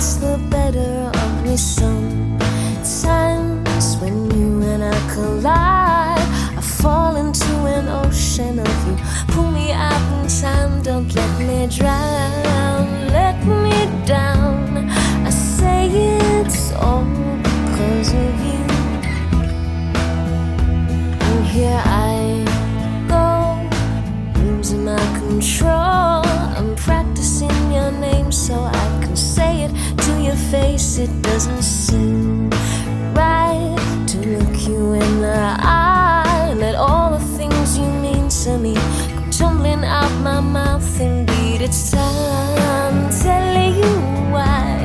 gets the better of me sometimes when you and I collide. I fall into an ocean of you. Pull me out in time, don't let me drown. Let me down. I say it's all because of you. And here I go, losing my control. Your face. It doesn't seem right to look you in the eye let all the things you mean to me come tumbling out my mouth. Indeed, it's time I'm telling you why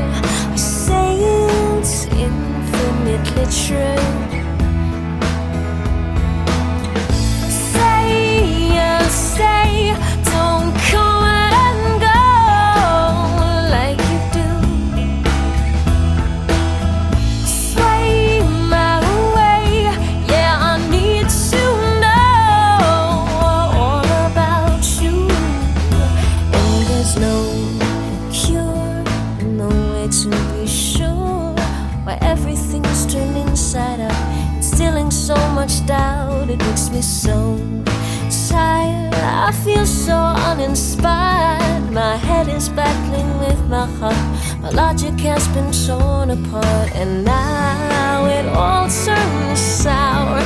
I say it's infinitely true. No cure, no way to be sure why everything's turned inside out, instilling so much doubt. It makes me so tired. I feel so uninspired. My head is battling with my heart. My logic has been torn apart, and now it all turns sour.